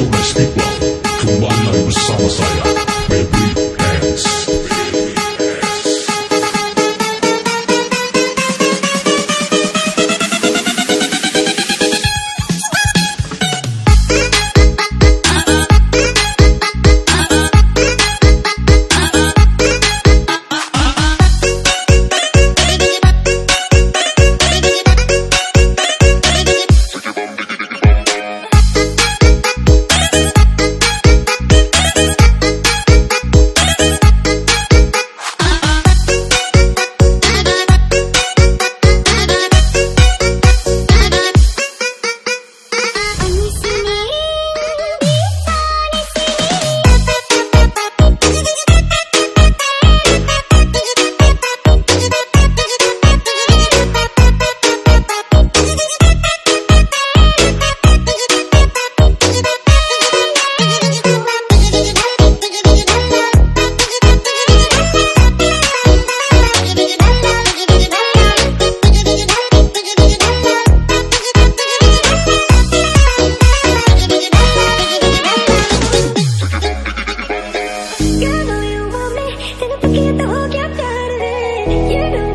Domestik var Kembali bersama saya you.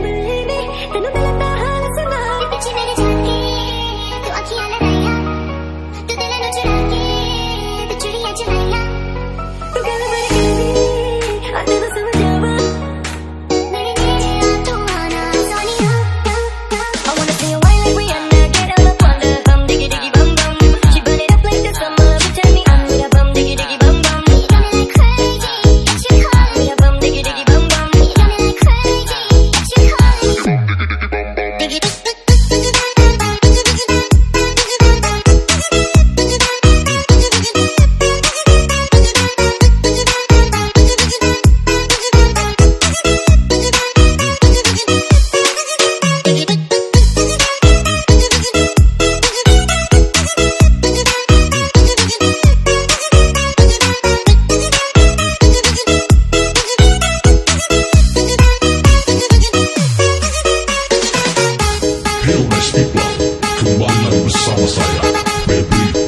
Hey, Resti Club, kembali lagi bersama saya, Baby.